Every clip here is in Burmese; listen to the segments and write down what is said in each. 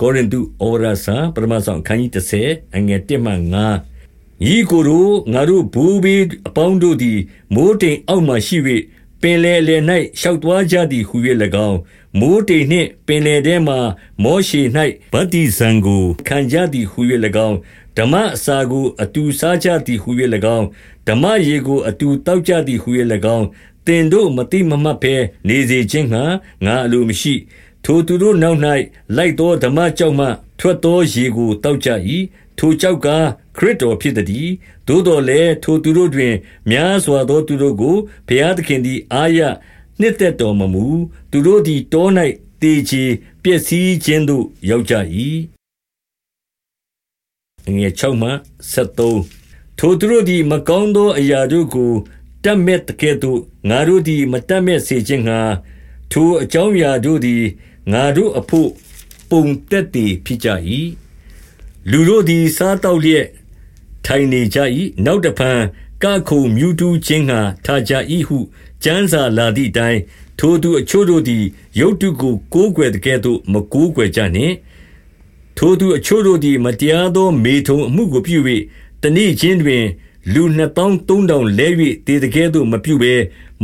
ကောရိန္သုဩဝါဒစာပထမဆုံးအခန်းကြီး30အငယ်1မှ5ဤကိုယ်တို့ငါတို့ဘူဘီအပေါင်းတို့သည်မိုးတိမ်အောက်မှရှိ၍ပင်လေလေ၌ရှောက်သွားကြသည်ဟု၍၎င်းမိုးတိမ်နှင့်ပင်လေထဲမှမောရှေ၌ဗတ္တိဇံကိုခံကြသည်ဟု၍၎င်းဓမ္မအစာကိုအတူစားကြသည်ဟု၍၎င်းဓမ္မရေကိုအတူတောက်ကြသည်ဟု၍၎င်းတင်တို့မတိမမှတ်ဘဲနေစေခြင်းငှာငါအလိုမရှိ ထိုသူတို့နောက်၌လိုက်သောဓမ္မကြောက်မှ ထွက်သောရေကိုတောက်ကြ၏ထိုကြောက်ကခရစ်တော်ဖြစ်သည်သို့တော်လည်းထိုသူတို့တွင် များစွာသောသူတို့ကိုဘုရားသခင်သည်အာရနှစ်သက်တော်မမူသူတို့သည်တော၌တေချေပျက်စီးခြင်းသို့ရောက်ကြ၏ငွေ6မှ73ထိုသူတို့သည်မကောင်းသောအရာတို့ကိုတတ်မဲ့တကဲ့သို့ငါတို့သည်မတတ်မဲ့စေခြင်းငှာ ထိုအကြောင်းအရာတို့သည် ငါတို့အဖို့ ပုံတက်တည်ဖြစ်ကြ၏လူတို့သည် စားတောက်လျက် ထိုင်နေကြ၏နောက်တဖန် ကခုံမြူတူးခြင်းငှာထားကြ၏ဟု ကျမ်းစာလာသည့်အတိုင်း ထိုသူအချို့တို့သည်ယုတ်တုကို ကိုးကွယ်တဲ့ကဲ့သို့ မကိုးကွယ်ကြနှင့် ထိုသူအချို့တို့သည် မတရားသော မေထုံအမှုကိုပြု၍တနေ့ချင်းတွင် လူနှစ်ပေါင်းသုံးထောင်လဲ၍တည်တဲ့ကဲ့သို့မပြုဘဲ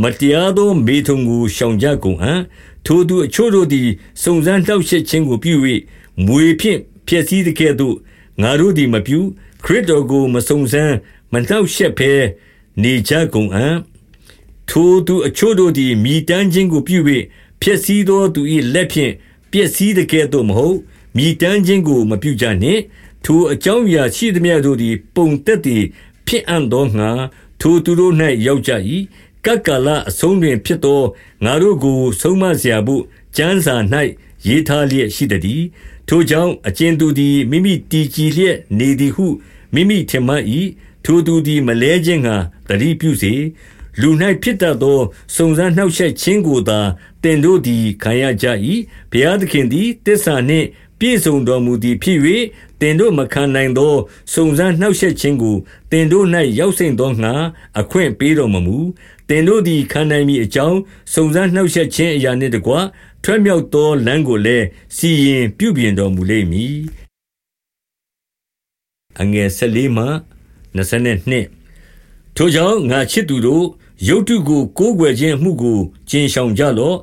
မတရားသောမေထုံကိုရှောင်ကြကုန်အံ့ထိုသူအချို့တို့သည်စုံစမ်းနှောက်ယှက်ခြင်းကိုပြု၍မွေဖြင့်ဖျက်ဆီးတဲ့ကဲ့သို့ငါတို့သည်မပြုခရစ်တော်ကိုမစုံစမ်းမနှောက်ယှက်ဘဲနေကြကုန်အံ့ထိုသူအချို့တို့သည်မိတမ်းခြင်းကိုပြု၍ဖျက်ဆီးသောသူ၏လက်ဖြင့်ပျက်စီးတဲ့ကဲ့သို့မဟုတ်မိတမ်းခြင်းကိုမပြုကြနှင့်ထိုအကြောင်းအရာရှိသမျှတို့သည် ပုံသက်သည် ဖြစ်အံ့သောငါထိုသူတို့၌ရောက်ကြ၏ကကလအဆုံးတွင်ဖြစ်သောငါတို့ကို ဆုံးမเสียဖို့ကျမ်းစာ၌ရေးထားလျက်ရှိသည်ထိုကြောင့်အကျဉ်သူသည်မိမိတည်ကြည်လျက်နေသည်ဟုမိမိထင်မှတ်၏ထိုသူသည်မလဲခြင်းငှာတတိပြုစေလူ၌ဖြစ်တတ်သောစုံစမ်းနှောက်ယှက်ခြင်းကိုသာတင်တို့သည်ခံရကြ၏ဘုရားသခင်သည်တစ္ဆာနှင့် ပြည့်စုံတော်မူသည်ဖြစ်၍တင်တို့မခံနိုင်သောစုံစမ်းနှောက်ယှက်ခြင်းကိုတင်တို့၌ရောက်စိမ့်သောငှာအခွင့်ပေးတော်မမူတင်တို့သည်ခံနိုင်မည်အကြောင်းစုံစမ်းနှောက်ယှက်ခြင်းအရာနှင့်တကွထွက်မြောက်သောလမ်းကိုလည်းစီရင်ပြုပြင်တော်မူလိမ့်မည်အငယ်၁၄မှ22ထိုကြောင့်ငါချစ်သူတို့ယုတ်တုကိုကိုးကွယ်ခြင်းမှုကိုကျင်ဆောင်ကြလော့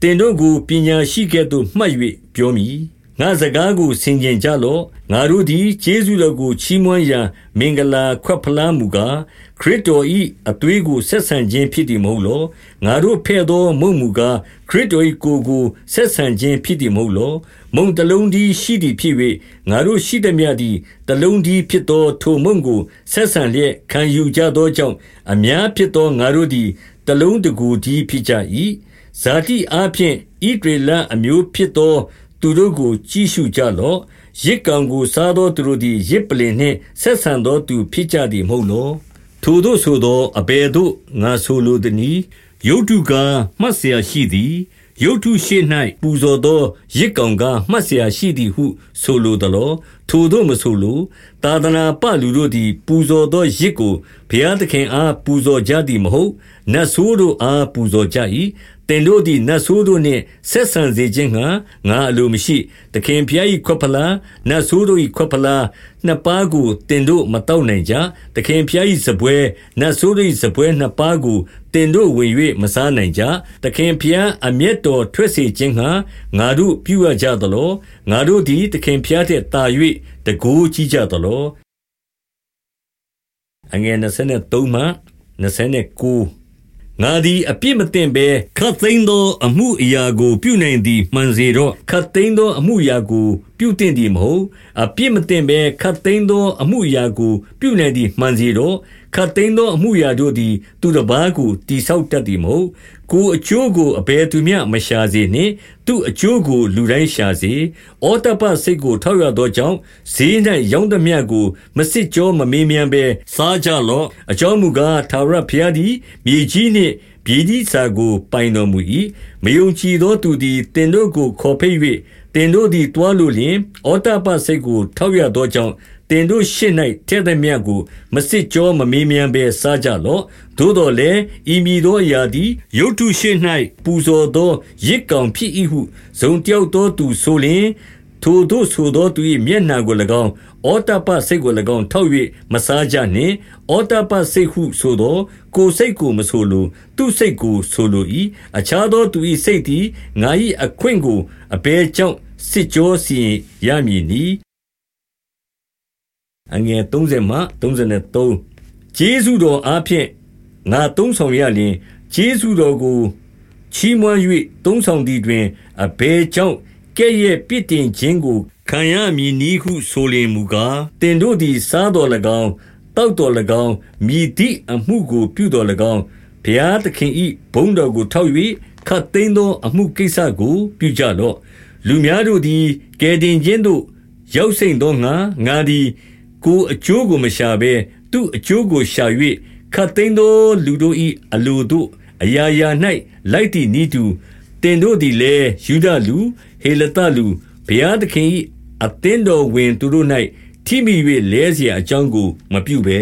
တင်တို့ကိုပညာရှိကဲ့သို့မှတ်၍ပြောမည် ငါစကားကိုဆင်ခြင်ကြလော့ငါတို့သည်ကျေးဇူးတော်ကိုချီးမွမ်းရာမင်္ဂလာခွက်ဖလားမူကားခရစ်တော်၏အသွေးကိုဆက်ဆံခြင်းဖြစ်သည်မဟုတ်လောငါတို့ဖဲ့သောမုံမူကားခရစ်တော်၏ကိုယ်ကိုဆက်ဆံခြင်းဖြစ်သည်မဟုတ်လောမုံတလုံးသည်ရှိသည်ဖြစ်၍ငါတို့ရှိသည်မြသည်တလုံးသည်ဖြစ်သောထိုမုံကိုဆက်ဆံလျက်ခံယူကြသောကြောင့်အများဖြစ်သောငါတို့သည်တလုံးတကူသည်ဖြစ်ကြ၏ဇာတိအားဖြင့်ဣဒရေလအမျိုးဖြစ်သော သူတို့ကို ကြည့်ရှုကြလော့ယဇ်ကောင်ကို စားသောသူတို့သည်ယဇ်ပလ္လင်နှင့် ဆက်ဆံသောသူဖြစ်ကြသည်မဟုတ်လော။ထိုသို့ဆိုသော အဘယ်သို့ ငါဆိုလိုသနည်း။ရုပ်တုကား မှတ်စရာရှိသည်။ရုပ်တုရှေ့၌ပူဇော်သော ယဇ်ကောင်ကား မှတ်စရာရှိသည်ဟု ဆိုလိုသလော။ထိုသို့မဆိုလို။သာသနာပလူတို့သည် ပူဇော်သောယဇ်ကို ဘုရားသခင်အား ပူဇော်ကြသည်မဟုတ်။နတ်ဆိုးတို့အား ပူဇော်ကြ၏။ သင်တို့သည်နတ်ဆိုးတို့နှင့်ဆက်ဆံစေခြင်းငှာငါအလိုမရှိသခင်ဖျား၏ခွက်ဖလားနတ်ဆိုးတို့၏ခွက်ဖလားနှစ်ပါးကိုတင်တို့မတောက်နိုင်ကြသခင်ဖျား၏စပွဲနတ်ဆိုးတို့၏စပွဲနှစ်ပါးကိုတင်တို့ဝင်၍မစားနိုင်ကြသခင်ဖျားအမျက်တော်ထွက်စေခြင်းငှာငါတို့ပြုရကြသလိုငါတို့သည်သခင်ဖျားတဲ့တာ၍တကိုးကြီးကြသလိုအငယ်23မှ29 ငါသည် အပြစ်မတင်ဘဲခတ်သိမ်းသော အမှုအရာကို ပြုနိုင်သည် မှန်စေတော့ခတ်သိမ်းသော အမှုအရာကို ပြုတင်သည်မဟုတ် အပြစ်မတင်ဘဲခတ်သိမ်းသော အမှုအရာကို ပြုနိုင်သည် မှန်စေတော့ ခတ်သိမ်းသောအမှုအရာတို့သည် သူတစ်ပါးကိုတိဆောက်တတ်သည်မဟုတ် ကိုအကျိုးကို အဘယ်သူမျှမရှာစေနှင့် သူအကျိုးကို လူတိုင်းရှာစေ ဩတပစိတ်ကို ထောက်ရသောကြောင့် ဈေး၌ရောင်းသည်မြကို မစစ်ကြောမမေးမြန်းဘဲ စားကြလော့ အကြောင်းမူကားသာရဖျားသည် မြေကြီးနှင့်ပြည်ဒီစာကို ပိုင်တော်မူ၏မယုံကြည်သောသူသည်တင်တို့ကို ခေါ်ဖိတ်၍ တင်တို့သည်တွားလို့လျင်ဩတပစိတ်ကို ထောက်ရသောကြောင့်တင်တို့ရှေ့၌ထဲ့သည်မြတ်ကိုမစစ်ကြောမမေးမြန်းဘဲစားကြလော့သို့တော်လည်းဤမည်သောအရာသည်ယုတ်တုရှေ့၌ပူဇော်သောရစ်ကောင်ဖြစ်၏ဟုဇုံတယောက်သောသူဆိုလျင်တ ထိုတို့ဆိုသောသူ၏မျက်နှာကို၎င်း ဩတပစိတ်ကို၎င်း ထောက်၍မစားကြနှင့် ဩတပစိတ်ဟုဆိုသောကိုစိတ်ကိုမဆိုလို သူစိတ်ကိုဆိုလို၏အခြားသောသူ၏စိတ်သည် ငါ၏အခွင့်ကို အဘယ်ကြောင့် စစ်ကြောစီရင်ရမည်နီအငယ်30မှ33ဂျေဇုတော်အားဖြင့် ငါသုံးဆောင်ရလျင်ဂျေဇုတော်ကို ချီးမွမ်း၍သုံးဆောင်သည်တွင် အဘယ်ကြောင့် ကဲ့ရဲ့ပြစ်တင်ခြင်းကို ခံရမည်နည်းဟုဆိုလျင်မူကားတင်တို့သည် စားတော်၎င်းတောက်တော်၎င်းမြည်သည့်အမှုကို ပြုတော်၎င်းဘုရားသခင်၏ဘုန်းတော်ကိုထောက်၍ခတ်သိမ်းသောအမှုကိစ္စကို ပြုကြလော့လူများတို့သည်ကဲတင်ခြင်းသို့ ရောက်စိမ့်သောငါငါသည် ကိုအကျိုးကိုမရှာဘဲသူအကျိုးကိုရှာ၍ခတ်သိမ်းသော လူတို့၏အလိုတို့အရာရာ၌လိုက်သည့်ဤသူ တင်တို့သည်လည်းယူဒလူဟေလတလူဘုရားသခင်၏အသင်းတော်ဝင်သူတို့၌ထိမိ၍လဲเสียအကြောင်းကိုမပြုဘဲ